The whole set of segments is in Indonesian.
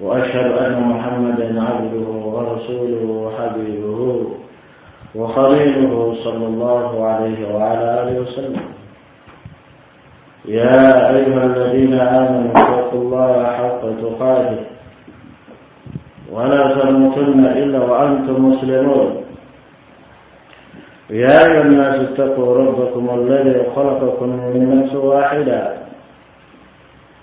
وأشهد أن محمدا عبده ورسوله وحبيبه وخليله صلى الله عليه وعلى آله وسلم. يا أيها الذين آمنوا اتقوا الله حق تقاته. ولا تموتن إلا وأنتم مسلمون. يا أيها الناس اتقوا ربكم الذي خلقكم من نفس واحدة.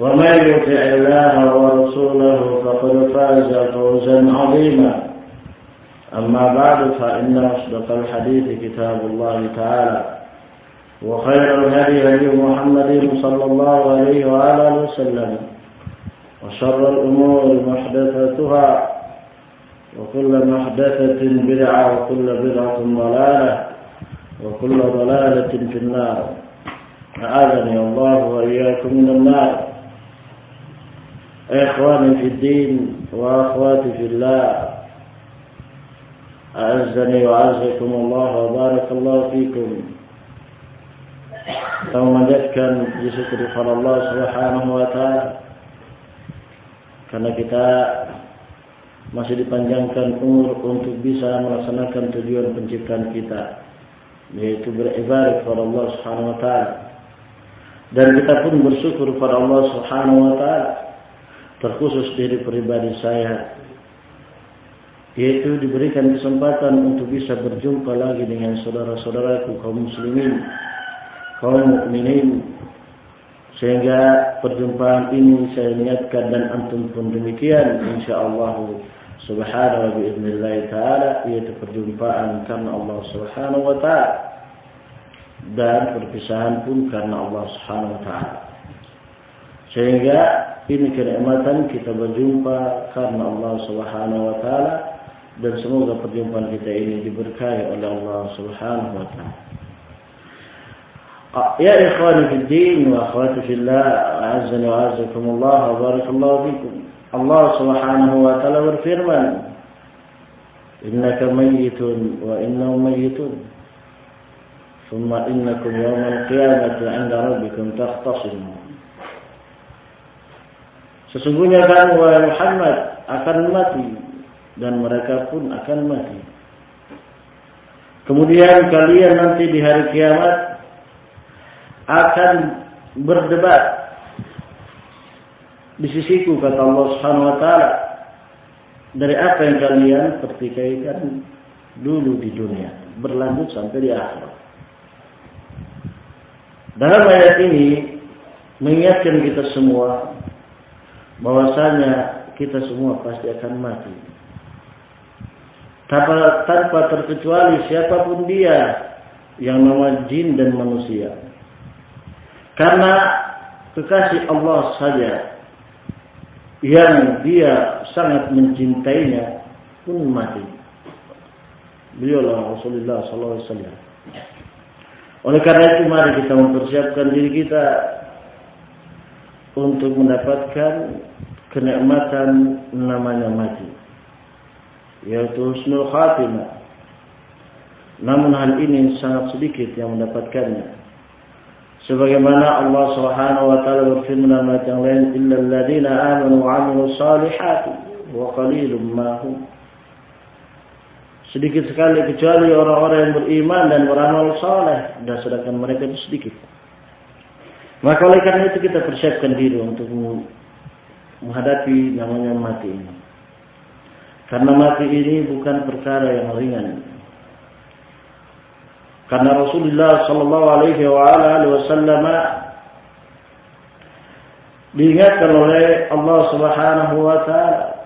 ومن يطع الله ورسوله فقد فاز فوزا عظيما. أما بعد فإن أصدق الحديث كتاب الله تعالى وخير الهدي هدي محمد صلى الله عليه وآله وسلم وشر الأمور محدثاتها وكل محدثة بدعة وكل بدعة ضلالة وكل ضلالة في النار. أعاذني الله وإياكم من النار. إخواني في الدين وأخواتي في الله أعزني وأعزكم الله وبارك الله فيكم kita memanjatkan puji syukur kepada Allah Subhanahu wa taala karena kita masih dipanjangkan umur untuk bisa melaksanakan tujuan penciptaan kita yaitu beribadah kepada Allah Subhanahu wa taala dan kita pun bersyukur kepada Allah Subhanahu wa taala terkhusus diri pribadi saya yaitu diberikan kesempatan untuk bisa berjumpa lagi dengan saudara-saudaraku kaum muslimin kaum mukminin. Sehingga perjumpaan ini saya niatkan dan antum pun demikian insyaallah subhanahu wa taala yaitu perjumpaan karena Allah subhanahu wa taala. Dan perpisahan pun karena Allah subhanahu wa taala. Sehingga ini kenikmatan kita berjumpa karena Allah subhanahu wa taala dan semoga perjumpaan kita ini diberkahi oleh Allah subhanahu wa taala يا إخواني في الدين وأخواتي في الله أعزني وأعزكم الله وبارك الله فيكم الله سبحانه وتعالى berfirman إنك ميت وإنهم ميتون ثم إنكم يوم القيامة عند ربكم تختصمون Sesungguhnya kamu wahai Muhammad akan mati dan mereka pun akan mati. Kemudian kalian nanti di hari kiamat akan berdebat di sisiku kata Allah Subhanahu wa taala dari apa yang kalian pertikaikan dulu di dunia berlanjut sampai di akhirat. Dalam ayat ini mengingatkan kita semua bahwasanya kita semua pasti akan mati. Tanpa, tanpa terkecuali siapa pun dia yang nama jin dan manusia. Karena kekasih Allah saja yang dia sangat mencintainya pun mati. Beliaulah Rasulullah SAW. Oleh karena itu mari kita mempersiapkan diri kita untuk mendapatkan kenikmatan namanya mati. Yaitu husnul khatimah. Namun hal ini sangat sedikit yang mendapatkannya. sebagaimana Allah Subhanahu wa taala berfirman dalam ayat yang lain illal ladzina amanu wa amilus salihati wa qalilum ma hum sedikit sekali kecuali orang-orang yang beriman dan beramal saleh dan sedangkan mereka itu sedikit maka oleh karena itu kita persiapkan diri untuk menghadapi namanya mati ini Karena mati ini bukan perkara yang ringan. Karena Rasulullah sallallahu alaihi wasallam diingatkan oleh Allah Subhanahu wa taala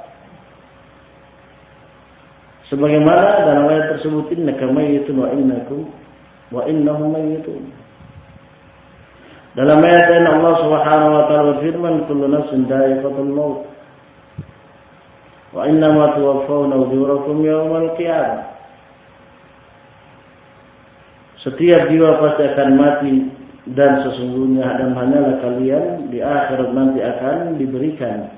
sebagaimana dalam ayat tersebut innaka mayyitun wa innakum wa innahum mayyitun dalam ayat lain Allah Subhanahu wa taala berfirman kullu nafsin dha'iqatul maut wa innama tuwaffawna ujurakum yawmal qiyamah setiap jiwa pasti akan mati dan sesungguhnya dan hanyalah kalian di akhirat nanti akan diberikan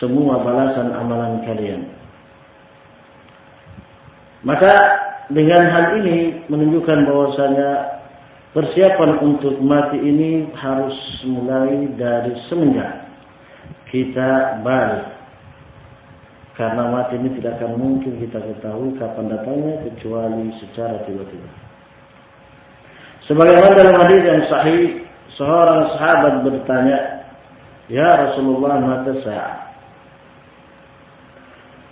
semua balasan amalan kalian. Maka dengan hal ini menunjukkan bahwasanya persiapan untuk mati ini harus mulai dari semenjak kita balik. Karena mati ini tidak akan mungkin kita ketahui kapan datangnya kecuali secara tiba-tiba. Sebagaimana dalam hadis yang sahih, seorang sahabat bertanya, "Ya Rasulullah, mata saya?"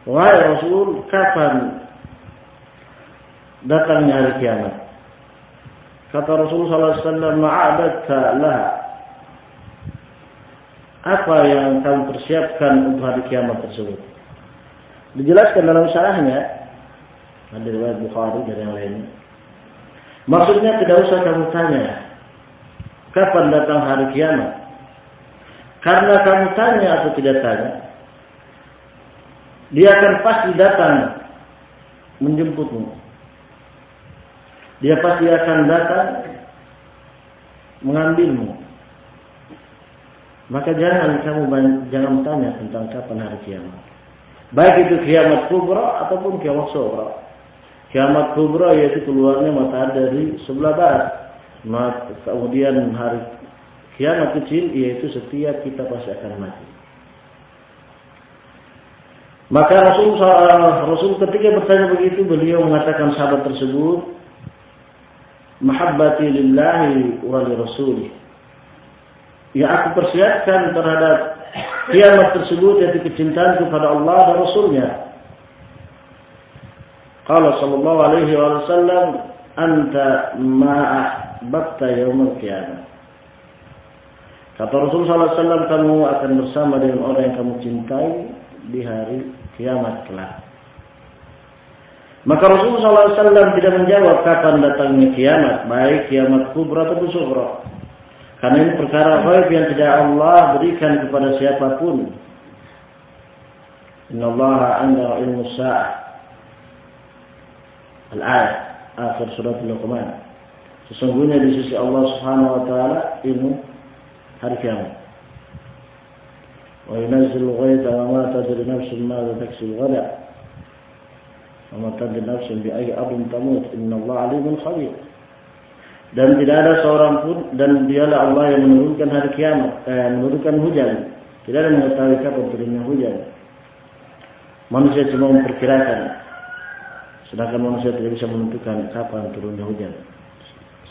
Wahai Rasul, kapan datangnya hari kiamat? Kata Rasulullah SAW, "Ma'adatka lah." Apa yang kamu persiapkan untuk hari kiamat tersebut? Dijelaskan dalam syarahnya, ada riwayat Bukhari dan yang lainnya. Maksudnya tidak usah kamu tanya kapan datang hari kiamat. Karena kamu tanya atau tidak tanya, dia akan pasti datang menjemputmu. Dia pasti akan datang mengambilmu. Maka jangan kamu jangan tanya tentang kapan hari kiamat. Baik itu kiamat kubra ataupun kiamat sobra. Kiamat kubra yaitu keluarnya matahari dari sebelah barat. Kemudian hari kiamat kecil yaitu setiap kita pasti akan mati. Maka Rasul, Rasul ketika bertanya begitu beliau mengatakan sahabat tersebut mahabbati lillahi wa li rasuli. Ya aku persiapkan terhadap kiamat tersebut yaitu kecintaan kepada Allah dan Rasulnya. Qala sallallahu alaihi wasallam anta ma ahbabta yaumil qiyamah. Kata Rasulullah SAW, kamu akan bersama dengan orang yang kamu cintai di hari kiamat kelak. Maka Rasulullah SAW tidak menjawab kapan datangnya kiamat, baik kiamat kubra atau sughra. Karena ini perkara baik yang tidak Allah berikan kepada siapa pun. Inna Allah anda ilmu sa'ah. Al-ayat akhir surat Luqman. Sesungguhnya di sisi Allah Subhanahu wa taala ilmu hari kiamat. Wa yunazzilu ghaitha wa ma tadri nafsun ma taksib ghada. Tadri nafsun bi ayyi ardin tamut. Inna Allah alimun khabir. Dan tidak ada seorang pun dan dialah Allah yang menurunkan hari kiamat, eh, menurunkan hujan. Tidak ada mengetahui kapan turunnya hujan. Manusia cuma memperkirakan Sedangkan manusia tidak bisa menentukan kapan turunnya hujan.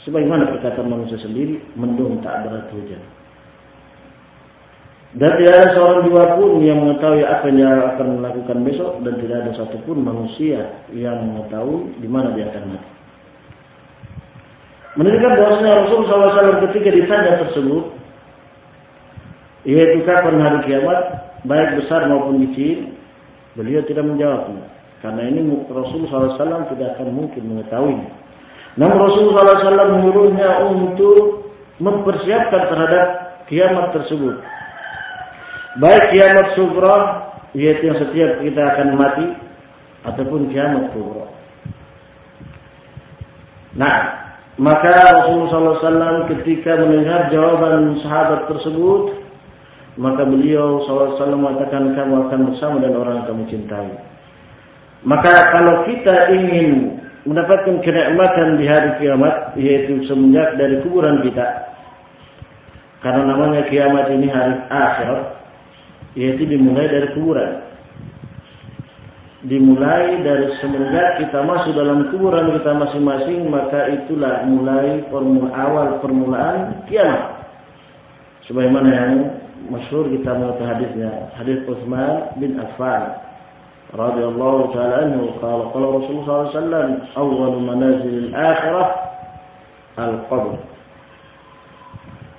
Sebagaimana perkataan manusia sendiri, mendung tak berarti hujan. Dan tidak ada seorang jiwa pun yang mengetahui apa yang dia akan melakukan besok dan tidak ada satupun manusia yang mengetahui di mana dia akan mati. Menunjukkan bahwasanya Rasulullah SAW ketika ditanya tersebut, yaitu kapan hari kiamat, baik besar maupun kecil, beliau tidak menjawabnya. Karena ini Rasulullah SAW tidak akan mungkin mengetahui. Namun Rasulullah SAW menyuruhnya untuk mempersiapkan terhadap kiamat tersebut. Baik kiamat sugra, yaitu yang setiap kita akan mati, ataupun kiamat kubra. Nah, maka Rasulullah SAW ketika mendengar jawaban sahabat tersebut, maka beliau SAW mengatakan kamu akan bersama dengan orang yang kamu cintai. Maka kalau kita ingin mendapatkan kenikmatan di hari kiamat, yaitu semenjak dari kuburan kita, karena namanya kiamat ini hari akhirat, yaitu dimulai dari kuburan. Dimulai dari semenjak kita masuk dalam kuburan kita masing-masing, maka itulah mulai permula, awal permulaan kiamat. Sebagaimana yang masyhur kita mengetahui hadisnya, hadis Utsman bin Affan radhiyallahu taala anhu qala qala Rasulullah sallallahu alaihi wasallam awwalu manazil al-akhirah al-qabr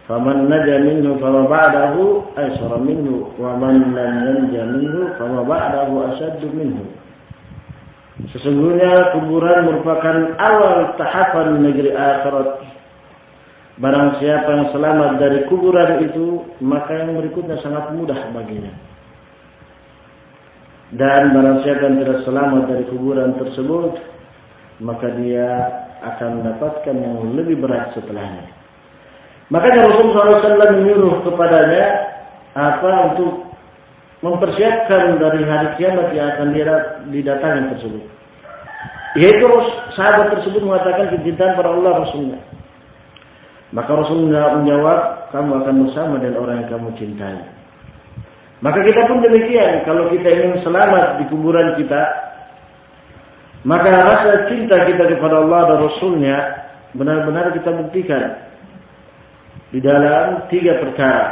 faman naja minhu fama ba'dahu aysara minhu wa man lam yanja minhu fama ba'dahu asyaddu minhu Sesungguhnya kuburan merupakan awal tahapan negeri akhirat. Barang siapa yang selamat dari kuburan itu, maka yang berikutnya sangat mudah baginya. Dan barang siapa yang tidak selamat dari kuburan tersebut, maka dia akan mendapatkan yang lebih berat setelahnya. Makanya Rasulullah SAW menyuruh kepadanya apa untuk mempersiapkan dari hari kiamat yang akan didatangi tersebut. Yaitu sahabat tersebut mengatakan kecintaan pada Allah Rasulnya. Maka Rasulullah menjawab, kamu akan bersama dengan orang yang kamu cintai. Maka kita pun demikian. Kalau kita ingin selamat di kuburan kita, maka rasa cinta kita kepada Allah dan Rasulnya benar-benar kita buktikan di dalam tiga perkara,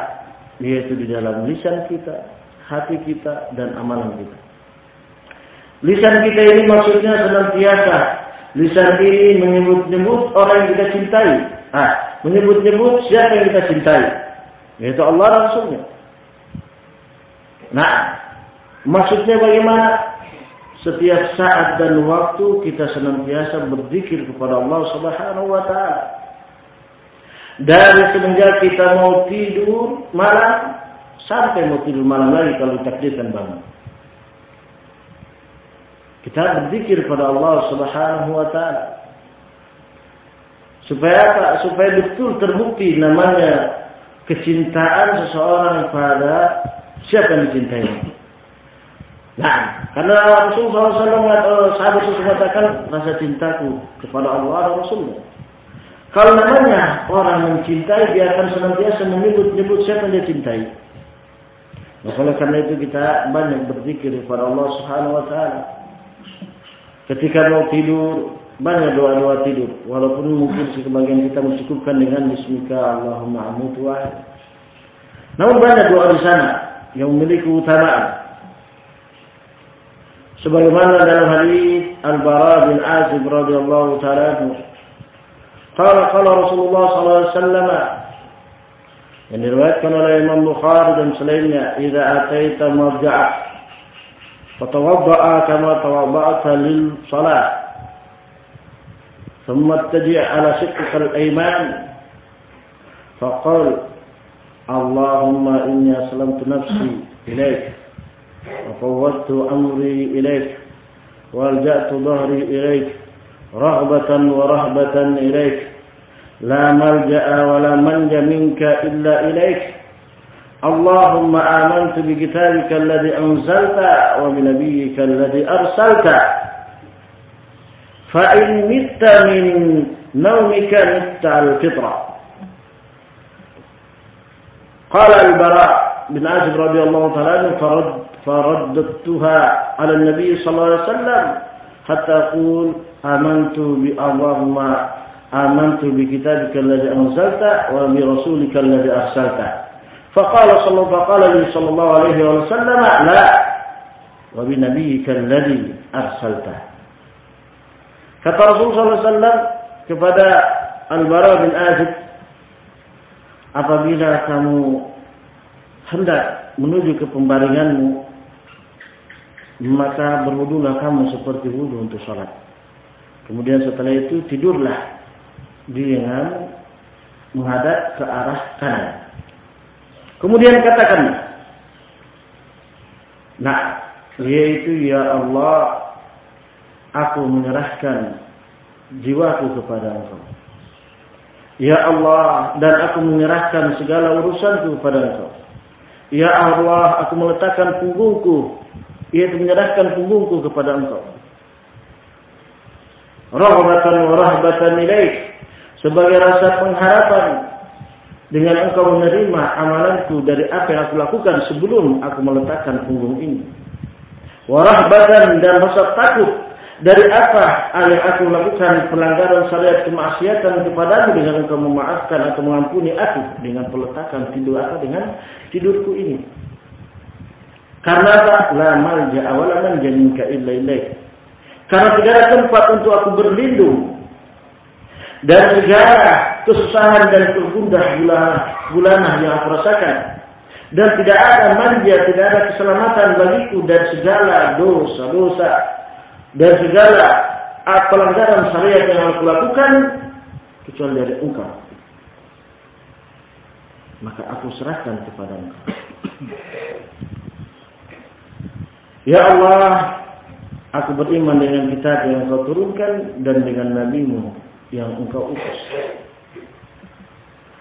yaitu di dalam lisan kita, hati kita, dan amalan kita. Lisan kita ini maksudnya senantiasa. Lisan ini menyebut-nyebut orang yang kita cintai. Ah, menyebut-nyebut siapa yang kita cintai. Yaitu Allah Rasulnya. Nah, maksudnya bagaimana? Setiap saat dan waktu kita senantiasa berzikir kepada Allah Subhanahu wa taala. Dari semenjak kita mau tidur malam sampai mau tidur malam lagi kalau takdirkan bangun. Kita berzikir kepada Allah Subhanahu wa taala. Supaya apa? Supaya betul terbukti namanya kecintaan seseorang pada Siapa yang dicintai? Nah, karena Rasulullah SAW itu mengatakan rasa cintaku kepada Allah dan Rasulnya. Kalau namanya orang mencintai, dia akan senantiasa menyebut-nyebut siapa yang dia cintai. Nah, oleh karena itu kita banyak berzikir kepada Allah Subhanahu Wa Taala. Ketika mau tidur, banyak doa-doa tidur. Walaupun mungkin sebagian kita mencukupkan dengan Bismika Allahumma amutu Namun banyak doa di sana yang memiliki keutamaan. Sebagaimana dalam hadis Al-Bara bin Azib radhiyallahu taala قال قال رسول الله صلى الله عليه وسلم ان رواية كان لا إمام بخاري بن سليم إذا أتيت مرجعك فتوضأ كما توضأت للصلاة. ثم اتجه على شقك الأيمان. فقال اللهم إني أسلمت نفسي إليك وفوضت أمري إليك وألجأت ظهري إليك. رغبة ورهبة إليك. لا ملجأ ولا منجى منك إلا إليك. اللهم آمنت بكتابك الذي أنزلت وبنبيك الذي أرسلت. فإن مت من نومك مت على الفطرة. قال البراء بن عازب رضي الله تعالى عنه فرد فرددتها على النبي صلى الله عليه وسلم حتى أقول آمنت اللهم آمنت بكتابك الذي أنزلت وبرسولك الذي أرسلت فقال صلى فقال لي صلى الله عليه وسلم لا وبنبيك الذي أرسلت kata Rasul SAW kepada Al-Bara bin Azib apabila kamu hendak menuju ke pembaringanmu, maka berwudulah kamu seperti wudhu untuk sholat. Kemudian setelah itu tidurlah dengan menghadap ke arah kanan. Kemudian katakan, nah, yaitu ya Allah, aku menyerahkan jiwaku kepada Engkau. Ya Allah, dan aku menyerahkan segala urusanku kepada Engkau. Ya Allah, aku meletakkan punggungku, yaitu menyerahkan punggungku kepada Engkau. Rahbatan wa rahbatan ilaik, sebagai rasa pengharapan dengan Engkau menerima amalanku dari apa yang aku lakukan sebelum aku meletakkan punggung ini. Warahbatan dan rasa takut dari apa yang aku lakukan pelanggaran syariat kemaksiatan kepadamu dengan engkau memaafkan atau mengampuni aku dengan peletakan tidur aku dengan tidurku ini. Karena apa? La malja awala manja minka illa ilaih. Karena ada tempat untuk aku berlindung dan segala kesusahan dan kegundah gulana yang aku rasakan dan tidak ada manja, tidak ada keselamatan bagiku dan segala dosa-dosa dan segala pelanggaran syariat yang aku lakukan kecuali dari engkau. Maka aku serahkan kepada engkau. Ya Allah, aku beriman dengan kitab yang kau turunkan dan dengan nabimu yang engkau utus.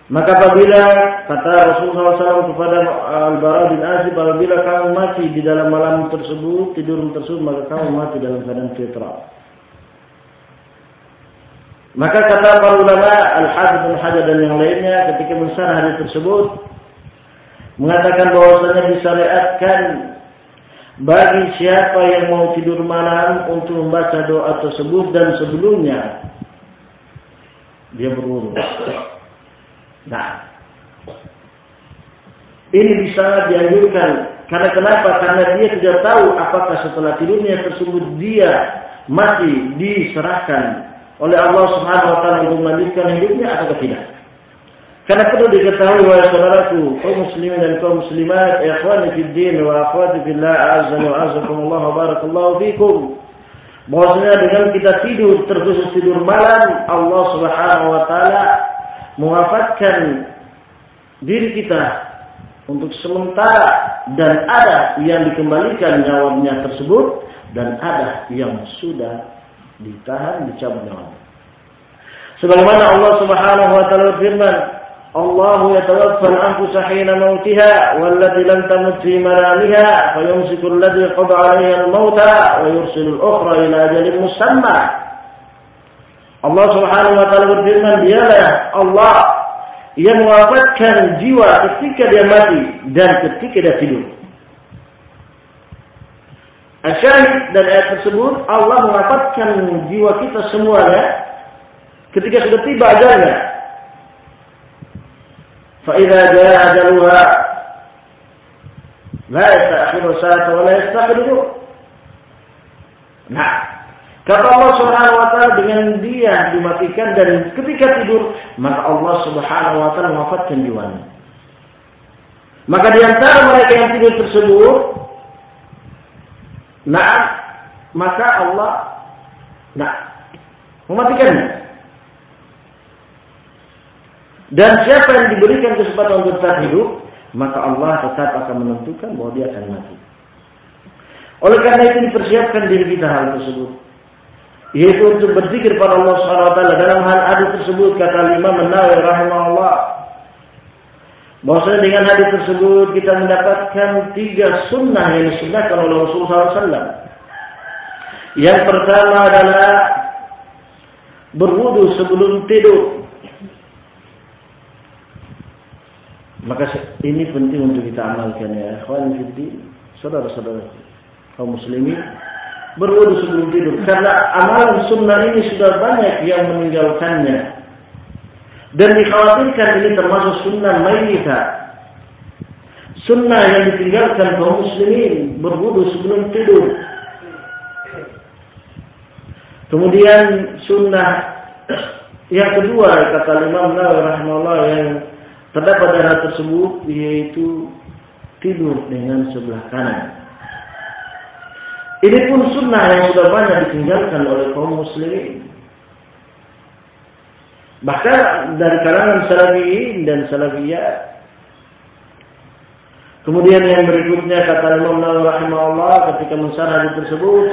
Maka apabila kata Rasulullah SAW kepada Al-Bara bin Azib, apabila kamu mati di dalam malam tersebut, tidur tersebut, maka kamu mati dalam keadaan fitra. Maka kata para ulama Al-Hadid al Hajar dan yang lainnya ketika mensarah hadis tersebut mengatakan bahwasanya disyariatkan bagi siapa yang mau tidur malam untuk membaca doa tersebut dan sebelumnya dia berwudu. Nah, ini bisa dianjurkan karena kenapa? Karena dia tidak tahu apakah setelah tidurnya tersebut dia masih diserahkan oleh Allah Subhanahu wa taala untuk melanjutkan hidupnya atau tidak. Karena perlu diketahui wahai saudaraku, kaum muslimin dan kaum muslimat, ikhwani fid din wa akhwati fillah, azza wa azakumullah wa barakallahu fikum. Bahwasanya dengan kita tidur terkhusus tidur malam, Allah Subhanahu wa taala mewafatkan diri kita untuk sementara dan ada yang dikembalikan nyawanya tersebut dan ada yang sudah ditahan dicabut nyawanya. Sebagaimana Allah Subhanahu wa taala berfirman, Yatawaffa al-anfusa hina mautiha wallati lam tamut fi manamiha fayumsiku alladhi qada 'alayha al-mauta wa yursilu al-ukhra ila ajalin musamma. Allah Subhanahu wa taala berfirman, dialah Allah yang mewafatkan jiwa ketika dia mati dan ketika dia tidur. Ayat tersebut Allah mewafatkan jiwa kita semuanya ketika sudah tiba ajalnya. فإذا جاء أجلها لا يستأخر ساعة ولا يستقبل Nah, Kata Allah Subhanahu wa taala dengan dia dimatikan dan ketika tidur maka Allah Subhanahu wa taala mewafatkan jiwanya. Maka di antara mereka yang tidur tersebut nah maka Allah nah mematikannya. Dan siapa yang diberikan kesempatan untuk tetap hidup, maka Allah tetap akan menentukan bahwa dia akan mati. Oleh karena itu dipersiapkan diri kita hal tersebut yaitu untuk berzikir pada Allah Subhanahu wa taala dalam hal hadis tersebut kata Imam An-Nawawi rahimahullah bahwasanya dengan hadis tersebut kita mendapatkan tiga sunnah yang disunnahkan oleh Rasulullah SAW. Yang pertama adalah berwudu sebelum tidur. Maka ini penting untuk kita amalkan ya. Ikhwan saudara-saudara kaum muslimin berwudu sebelum tidur. Karena amalan sunnah ini sudah banyak yang meninggalkannya. Dan dikhawatirkan ini termasuk sunnah mayyita. Sunnah yang ditinggalkan kaum muslimin berwudu sebelum tidur. Kemudian sunnah yang kedua kata Imam Nawawi rahimahullah yang terdapat dalam tersebut yaitu tidur dengan sebelah kanan. Ini pun sunnah yang sudah banyak ditinggalkan oleh kaum muslimin. Bahkan dari kalangan salafiyin dan salafiyah. Kemudian yang berikutnya kata Imam Nawawi rahimahullah ketika mensarah hadis tersebut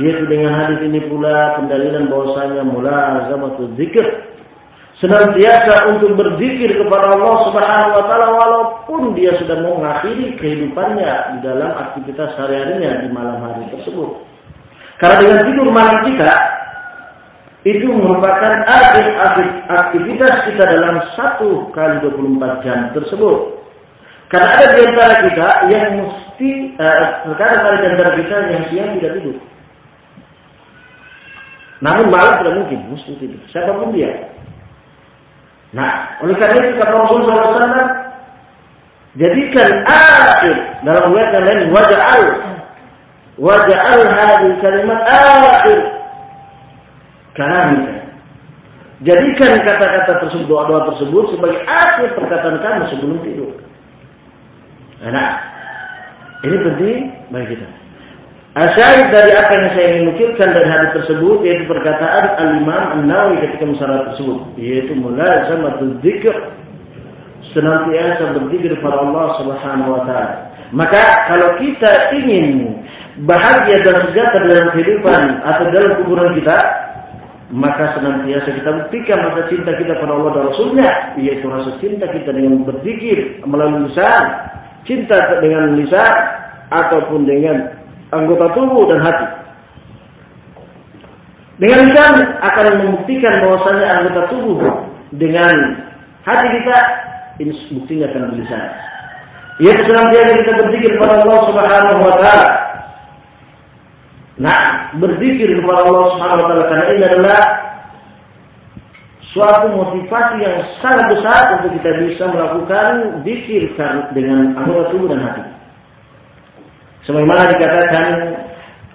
yaitu dengan hadis ini pula pendalilan bahwasanya mula azamatul zikr senantiasa untuk berzikir kepada Allah Subhanahu wa taala walaupun dia sudah mengakhiri kehidupannya di dalam aktivitas sehari-harinya di malam hari tersebut. Karena dengan tidur malam kita itu merupakan akhir-akhir aktivitas kita dalam satu kali 24 jam tersebut. Karena ada di antara kita yang mesti, eh, terkadang ada di antara kita yang siang tidak tidur. Namun malam tidak mungkin, mesti tidur. Siapa pun dia. Nah, oleh karena itu kata Rasulullah SAW, Jadikan akhir dalam riwayat yang lain waja'al waja'al hadhihi kalimat akhir kalamika. Jadikan kata-kata tersebut, doa-doa tersebut sebagai akhir perkataan kamu sebelum tidur. Nah, ini penting bagi kita. Asyahid dari apa yang saya ingin nukilkan dari hadis tersebut yaitu perkataan Al-Imam An-Nawawi ketika masalah tersebut yaitu mulazamatul dzikr senantiasa berzikir kepada Allah Subhanahu wa taala. Maka kalau kita ingin bahagia dan sejahtera dalam kehidupan atau dalam kuburan kita, maka senantiasa kita buktikan rasa cinta kita pada Allah dan Rasulnya, yaitu rasa cinta kita dengan berzikir melalui lisan, cinta dengan lisan ataupun dengan anggota tubuh dan hati. Dengan lisan akan membuktikan bahwasanya anggota tubuh dengan hati kita ini buktinya akan lisan. Yaitu senantiasa kita berzikir kepada Allah Subhanahu wa taala. Nah, berzikir kepada Allah Subhanahu wa taala karena ini adalah suatu motivasi yang sangat besar untuk kita bisa melakukan zikir dengan anggota tubuh dan hati. Sebagaimana dikatakan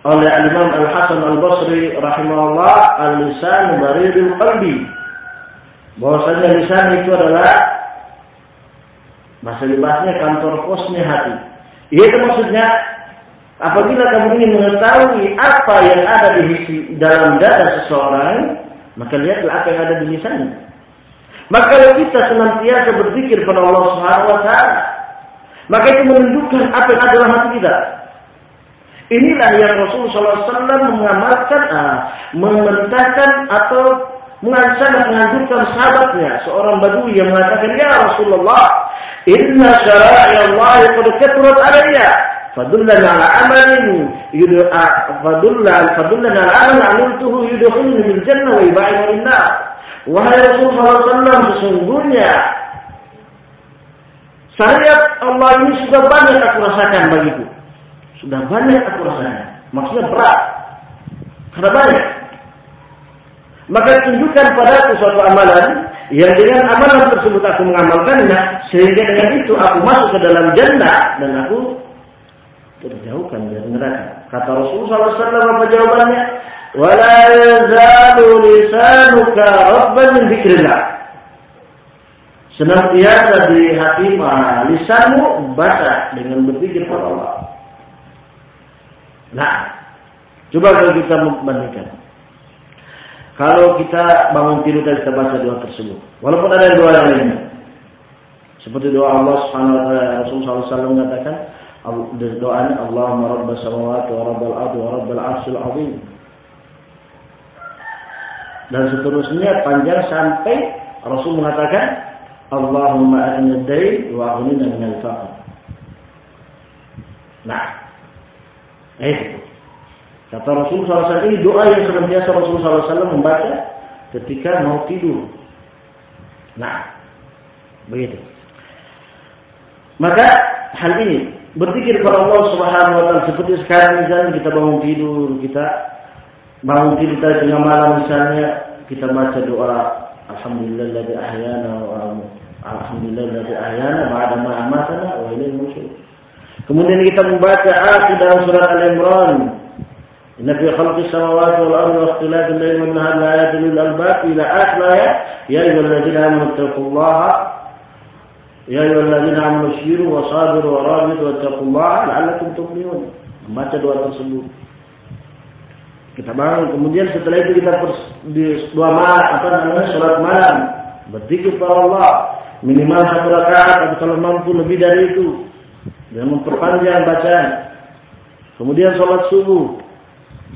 oleh Imam Al Hasan Al Basri rahimahullah al-lisan baridul qalbi. Bahwasanya lisan itu adalah bahasa libasnya kantor posnya hati. Itu maksudnya apabila kamu ingin mengetahui apa yang ada di dalam dada seseorang, maka lihatlah apa yang ada di lisannya. Maka kalau kita senantiasa berzikir pada Allah Subhanahu wa taala, maka itu menunjukkan apa yang ada dalam hati kita. Inilah yang Rasulullah SAW mengamalkan, ah, memerintahkan atau mengancam menganjurkan sahabatnya seorang badui yang mengatakan ya Rasulullah inna syara'i Allah qad kathurat alayya fadullana ala amalin yudu fadullana fadullana ala amal amiltuhu yudkhiluni bil jannah wa yubaidu min nar. Wahai Rasulullah SAW sesungguhnya syariat Allah ini sudah banyak aku rasakan bagiku sudah banyak aku rasanya. Maksudnya berat. Karena banyak. Maka tunjukkan padaku suatu amalan yang dengan amalan tersebut aku mengamalkannya sehingga dengan itu aku masuk ke dalam jannah dan aku terjauhkan dari neraka. Kata Rasulullah SAW apa jawabannya? Wala yazalu lisanuka rabban min dzikrillah. Senantiasa di hati lisanmu basah dengan berpikir kepada Allah. Nah, coba kalau kita membandingkan. Kalau kita bangun tidur dan kita baca doa tersebut, walaupun ada doa yang lainnya, seperti doa Allah Subhanahu wa taala Rasulullah SAW mengatakan doanya Allahumma rabbas samawati wa rabbal ardi wa rabbal arsyil azim. Dan seterusnya panjang sampai Rasul mengatakan Allahumma atina dain wa aghnina minal faqr. Nah, Eh, kata Rasulullah SAW ini doa yang senantiasa Rasulullah SAW membaca ketika mau tidur. Nah, begitu. Maka hal ini berpikir kepada Allah Subhanahu wa taala seperti sekarang misalnya kita bangun tidur, kita bangun tidur tadi tengah malam misalnya kita baca doa Alhamdulillahilladzi ahyana wa Alhamdulillahilladzi ahyana ba'da ma amatana wa ilaihi nusyur. Kemudian kita membaca dalam surat Al-Imran. Inna fi khalqis samawati wal ardi wa ikhtilafil layli wan nahari la ayatin lil albab ila akhir ayat ya ayyuhalladzina amanu taqullaha ya ayyuhalladzina amanu isbiru wa sabiru wa rabitu wattaqullaha la'allakum tuflihun. Membaca doa tersebut. Kita bangun, kemudian setelah itu kita di dua malam apa namanya salat malam, berzikir kepada Allah minimal satu rakaat atau kalau mampu lebih dari itu dan memperpanjang bacaan. Kemudian sholat subuh.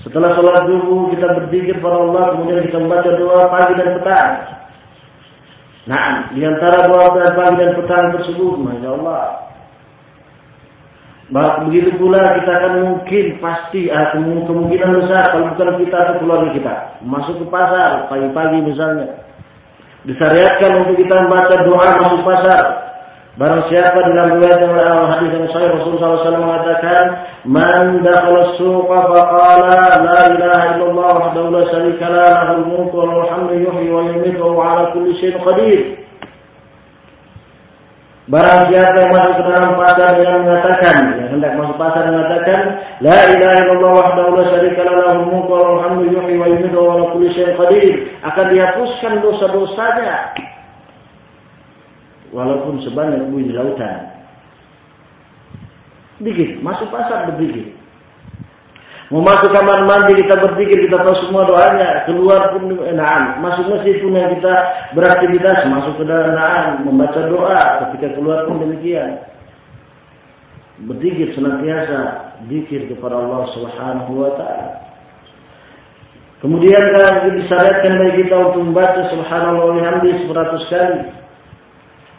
Setelah sholat subuh kita berzikir kepada Allah, kemudian kita membaca doa pagi dan petang. Nah, di antara doa pagi dan petang tersebut, masya Allah. Bahkan begitu pula kita akan mungkin pasti ah, kemungkinan besar kalau bukan kita atau keluarga kita masuk ke pasar pagi-pagi misalnya disyariatkan untuk kita membaca doa masuk pasar Barang siapa dalam riwayat yang hadis yang sahih Rasulullah SAW mengatakan, "Man dakhala as-suqa faqala la ilaha illallah wahdahu la syarika lah lahul mulku wa lahul hamdu yuhyi wa yumiitu wa ala kulli syai'in qadir." Barang siapa yang masuk ke dalam pasar dengan mengatakan, yang hendak masuk pasar mengatakan, La ilaha illallah wahdahu la syarika lahu mulku wa lahu hamdu yuhyi wa yumiitu wa ala kulli syai'in qadir, akan dihapuskan dosa-dosanya walaupun sebanyak buih lautan. Dikit, masuk pasar berzikir. Mau masuk kamar mandi kita berpikir kita tahu semua doanya. Keluar pun nah, masuk masjid pun yang kita beraktivitas masuk ke dalam nah, membaca doa ketika keluar pun demikian. Berzikir senantiasa zikir kepada Allah Subhanahu wa taala. Kemudian kalau disyariatkan bagi kita untuk membaca subhanallah bihamdi 100 kali.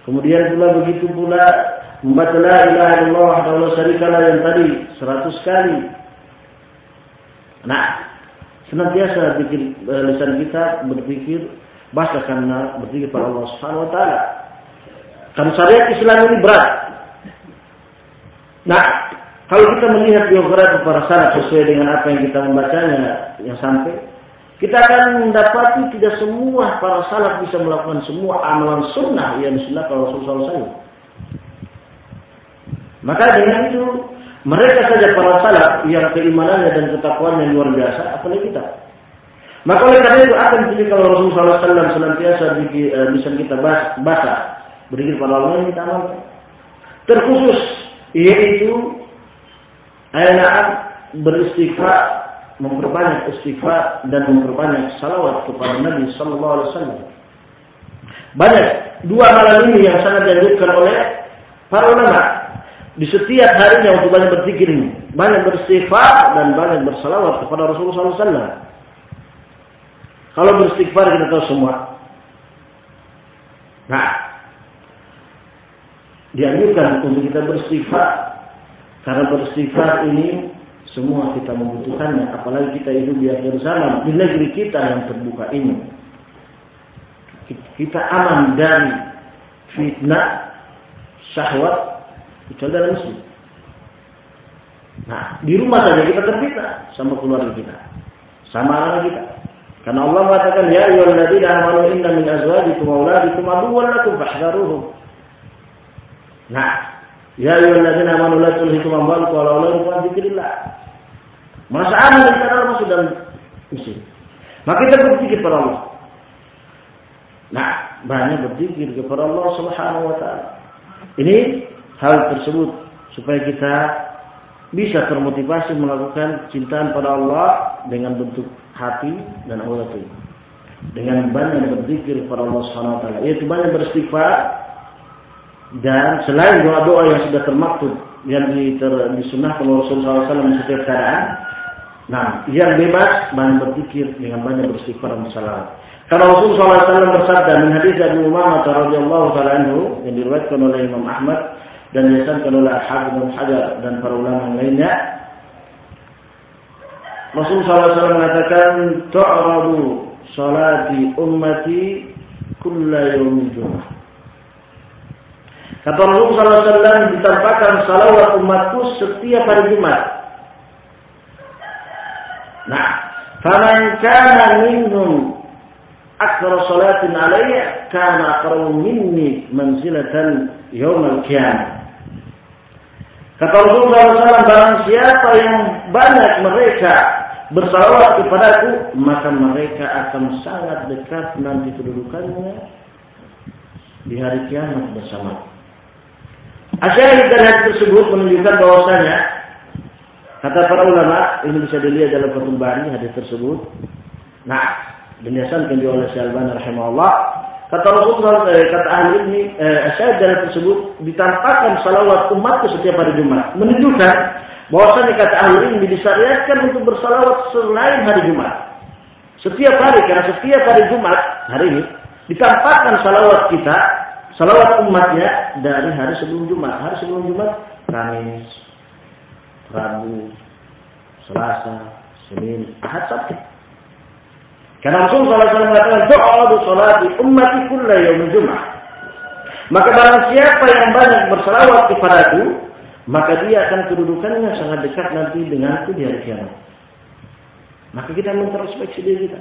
Kemudian pula begitu pula membaca la ilaha illallah wa la yang tadi 100 kali. Nah, senantiasa bikin uh, lisan kita berpikir bahasa karena berpikir pada Allah Subhanahu wa taala. Karena syariat Islam ini berat. Nah, kalau kita melihat biografi para salaf sesuai dengan apa yang kita membacanya yang sampai, kita akan mendapati tidak semua para salaf bisa melakukan semua amalan sunnah yang disunnahkan Rasulullah SAW. Maka dengan itu mereka saja para salaf yang keimanannya dan ketakwaannya luar biasa, apalagi kita. Maka oleh karena itu akan jadi kalau Rasulullah SAW senantiasa bisa kita basah, berzikir pada Allah yang kita amalkan. Terkhusus yaitu ayat beristighfar, memperbanyak istighfar dan memperbanyak salawat kepada Nabi Sallallahu Alaihi Wasallam. Banyak dua malam ini yang sangat dianjurkan oleh para ulama di setiap harinya untuk banyak berzikir banyak beristighfar dan banyak bersalawat kepada Rasulullah SAW. Kalau beristighfar kita tahu semua. Nah, dianjurkan untuk kita beristighfar karena beristighfar ini semua kita membutuhkannya, apalagi kita hidup di akhir zaman di negeri kita yang terbuka ini. Kita aman dari fitnah, syahwat, kecuali dalam masjid. Nah, di rumah saja kita terfitnah sama keluarga kita, sama anak kita. Karena Allah mengatakan ya ayyuhalladzina amanu inna min azwajikum wa auladikum aduwwan lakum fahdharuhum. Nah, ya ayyuhalladzina amanu la tulhikum amwalukum wa auladukum an dzikrillah. Masa anak kita dalam masjid dan masjid. Maka kita berpikir kepada Allah. Nah, banyak berpikir kepada Allah Subhanahu wa taala. Ini hal tersebut supaya kita bisa termotivasi melakukan cintaan pada Allah dengan bentuk hati dan itu dengan banyak berzikir kepada Allah Subhanahu wa taala yaitu banyak beristighfar dan selain doa-doa yang sudah termaktub yang disunahkan oleh Rasulullah SAW di setiap keadaan nah yang bebas banyak berzikir dengan banyak beristighfar dan salawat karena Rasulullah SAW bersabda min hadis Abu Umamah radhiyallahu taala anhu yang diriwayatkan oleh Imam Ahmad dan dihasankan oleh Al-Hafidh bin Hajar dan para ulama lainnya. Rasulullah SAW mengatakan, "Tu'radu salati ummati kulla yawmin jum'ah." Kata Rasulullah SAW ditampakkan salawat umatku setiap hari Jumat. Nah, faman kana minhum akthar salatin alayya kana aqrabu minni manzilatan yawm al-qiyamah. Kata Rasulullah SAW, barang siapa yang banyak mereka bersalawat kepadaku, maka mereka akan sangat dekat nanti kedudukannya di hari kiamat bersama. Asyahid dari tersebut menunjukkan bahwasanya kata para ulama ini bisa dilihat dalam Bari hadis tersebut. Nah, dinyasankan oleh Syalban rahimahullah Kata Rasulullah, eh, kata ahli ini, eh, saya dari tersebut ditampakkan salawat umatku setiap hari Jumat. Menunjukkan bahwasanya kata ahli ini disyariatkan untuk bersalawat selain hari Jumat. Setiap hari, karena setiap hari Jumat, hari ini, ditampakkan salawat kita, salawat umatnya dari hari sebelum Jumat. Hari sebelum Jumat, Kamis, Rabu, Selasa, Senin, Ahad, Sabtu. Karena Rasulullah SAW mengatakan, Do'adu salati ummati kulla yaum jum'ah. Maka barang siapa yang banyak bersalawat kepadaku, maka dia akan kedudukannya sangat dekat nanti denganku di hari kiamat. Maka kita mengintrospeksi diri kita.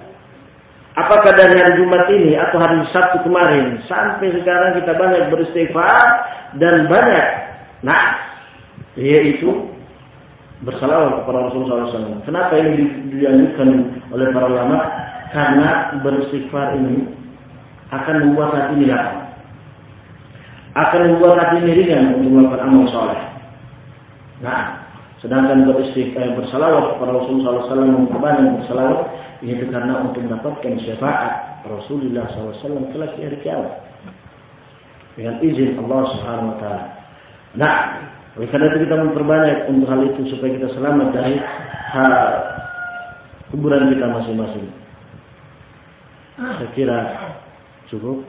Apakah dari hari Jumat ini atau hari Sabtu kemarin sampai sekarang kita banyak beristighfar dan banyak nah yaitu bersalawat kepada Rasulullah SAW. Kenapa ini dianjurkan oleh para ulama? Karena beristighfar ini akan membuat hati ini lapang. Akan membuat hati ini ringan untuk melakukan amal soleh. Nah, sedangkan beristighfar bersalawat kepada Rasulullah SAW memperbanyak bersalawat itu karena untuk mendapatkan syafaat Rasulullah SAW kelak di hari kiamat dengan izin Allah Subhanahu Wa Taala. Nah, oleh karena itu kita memperbanyak untuk hal itu supaya kita selamat dari hal kuburan kita masing-masing. Saya kira cukup.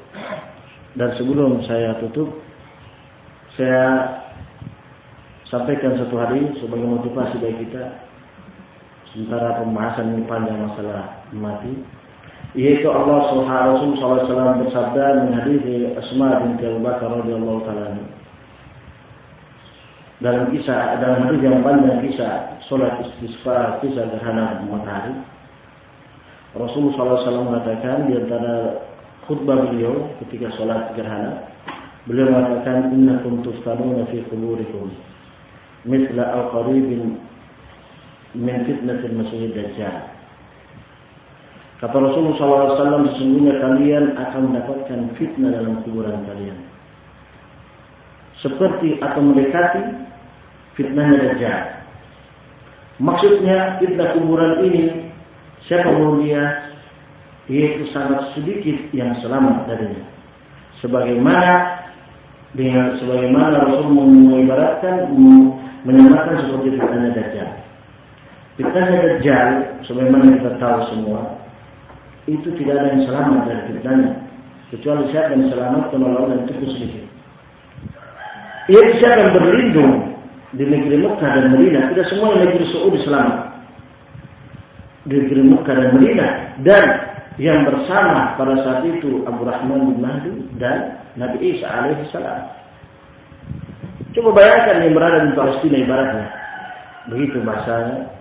Dan sebelum saya tutup, saya sampaikan satu hari sebagai motivasi bagi kita sementara pembahasan ini panjang masalah mati yaitu Allah Subhanahu SAW bersabda menghadiri Asma binti Abu Bakar radhiyallahu taala dalam kisah dalam hadis yang panjang kisah solat istisqa kisah gerhana matahari Rasulullah SAW mengatakan di antara khutbah beliau ketika solat gerhana beliau mengatakan innakum tuftanuna fi quburikum mithla al-qaribin min fitnatil masih dajjal. Kata Rasulullah SAW, sesungguhnya kalian akan mendapatkan fitnah dalam kuburan kalian. Seperti atau mendekati fitnahnya Dajjal. Maksudnya fitnah kuburan ini, siapa mau dia, yaitu sangat sedikit yang selamat darinya. Sebagaimana dengan sebagaimana Rasul mengibaratkan menyamakan seperti fitnahnya Dajjal. Fitnahnya Dajjal, sebagaimana kita tahu semua, itu tidak ada yang selamat dari fitnahnya. Kecuali siapa yang selamat kalau dan itu sedikit. Ia siapa yang berlindung di negeri Mekah dan Medina, tidak semua yang negeri Saudi selamat. Di negeri Mekah dan Medina dan yang bersama pada saat itu Abu Rahman bin Mahdi dan Nabi Isa alaihi salam. Coba bayangkan yang berada di Palestina ibaratnya. Begitu bahasanya.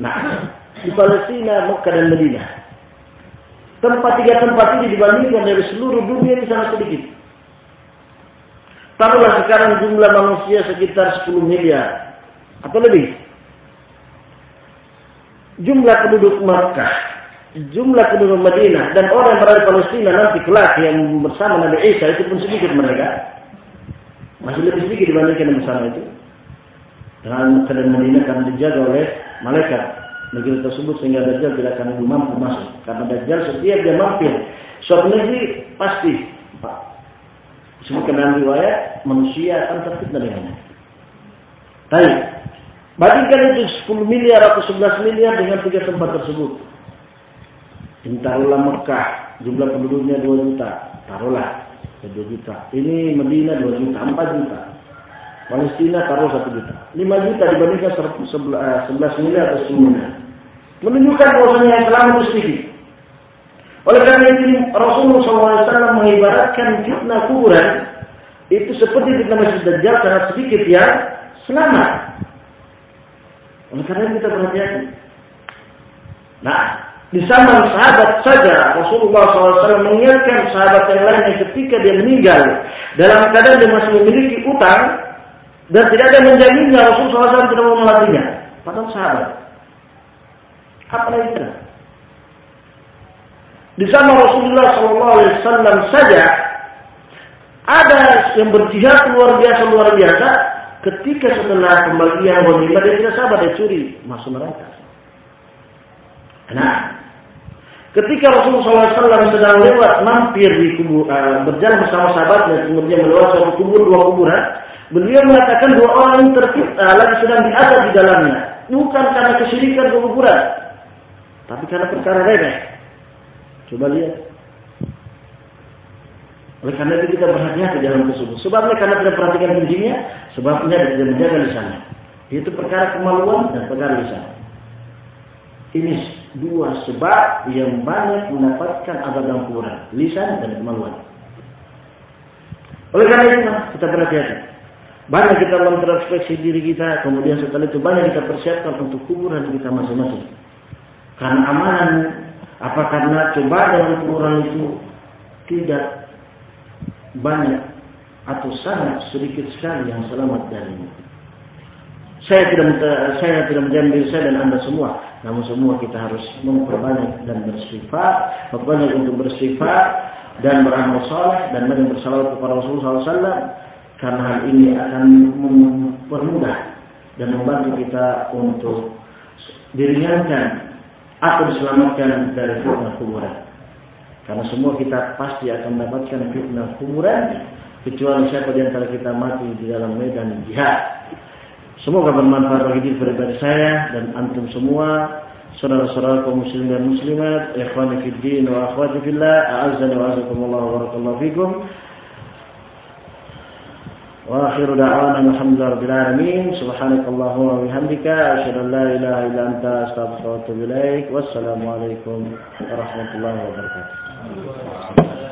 Nah, di Palestina, Mekah dan Medina. Tempat tiga tempat ini dibandingkan dari seluruh dunia ini sangat sedikit. Taruhlah sekarang jumlah manusia sekitar 10 miliar atau lebih. Jumlah penduduk Mekah, jumlah penduduk Madinah dan orang yang berada di Palestina nanti kelak yang bersama Nabi Isa itu pun sedikit mereka. Masih lebih sedikit dibandingkan yang bersama itu. Dan Madinah akan dijaga oleh malaikat negeri tersebut sehingga Dajjal tidak akan mampu masuk. Karena Dajjal setiap dia mampir suatu negeri pasti Sebutkan dalam riwayat manusia akan terfitnah dengannya. Baik. Bandingkan itu 10 miliar atau 11 miliar dengan tiga tempat tersebut. Taruhlah Mekah, jumlah penduduknya 2 juta. Taruhlah 2 juta. Ini Medina 2 juta, 4 juta. Palestina taruh satu juta. lima juta dibandingkan eh, sebelas miliar atau 10 miliar. Menunjukkan bahwasanya telah itu sedikit. Oleh karena itu Rasulullah SAW mengibaratkan fitnah kuburan itu seperti fitnah masjid Dajjal sangat sedikit yang selamat. Oleh karena itu kita berhati-hati. Nah, di zaman sahabat saja Rasulullah SAW mengingatkan sahabat yang lain yang ketika dia meninggal dalam keadaan dia masih memiliki utang, dan tidak ada menjaminnya Rasulullah SAW tidak mau melatihnya. Padahal sahabat. Apa lagi kita? Di sana Rasulullah SAW saja ada yang berjihad luar biasa luar biasa ketika setelah pembagian wanita dia tidak sabar dia curi masuk neraka. Nah, ketika Rasulullah SAW sedang lewat mampir di kubur, uh, berjalan bersama sahabatnya kemudian melewati suatu kubur dua kuburan, Beliau mengatakan dua orang yang terfitnah lagi sedang diadab di dalamnya. Bukan karena kesyirikan kekuburan. Tapi karena perkara remeh. Coba lihat. Oleh karena itu kita berhati-hati dalam tersebut. Sebabnya karena tidak perhatikan kuncinya, sebabnya tidak menjaga di sana. Itu perkara kemaluan dan perkara lisan. Ini dua sebab yang banyak mendapatkan azab dalam kuburan. Lisan dan kemaluan. Oleh karena itu kita berhati-hati. Banyak kita mengintrospeksi diri kita, kemudian setelah itu banyak kita persiapkan untuk kuburan kita masing-masing. Karena amalan Apa karena coba dalam kurang itu tidak banyak atau sangat sedikit sekali yang selamat darinya. Saya tidak saya tidak menjamin saya dan anda semua, namun semua kita harus memperbanyak dan bersifat, memperbanyak untuk bersifat dan beramal soleh dan banyak bersalawat kepada Rasulullah SAW karena hal ini akan mempermudah dan membantu kita untuk diringankan atau diselamatkan dari fitnah kuburan. Karena semua kita pasti akan mendapatkan fitnah kuburan kecuali siapa di antara kita mati di dalam medan jihad. Semoga bermanfaat bagi diri pribadi saya dan antum semua, saudara-saudara kaum muslimin dan muslimat, ikhwani fid wa akhwati fillah, a'azzani wa a'azzakumullah wa barakallahu fikum. وآخر دعوانا الحمد لله رب العالمين. سبحانك اللهم وبحمدك أشهد أن لا إله إلا أنت أستغفرك وأتوب إليك. والسلام عليكم ورحمة الله وبركاته.